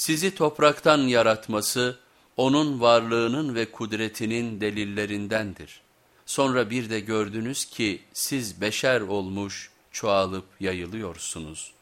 Sizi topraktan yaratması, onun varlığının ve kudretinin delillerindendir. Sonra bir de gördünüz ki siz beşer olmuş, çoğalıp yayılıyorsunuz.''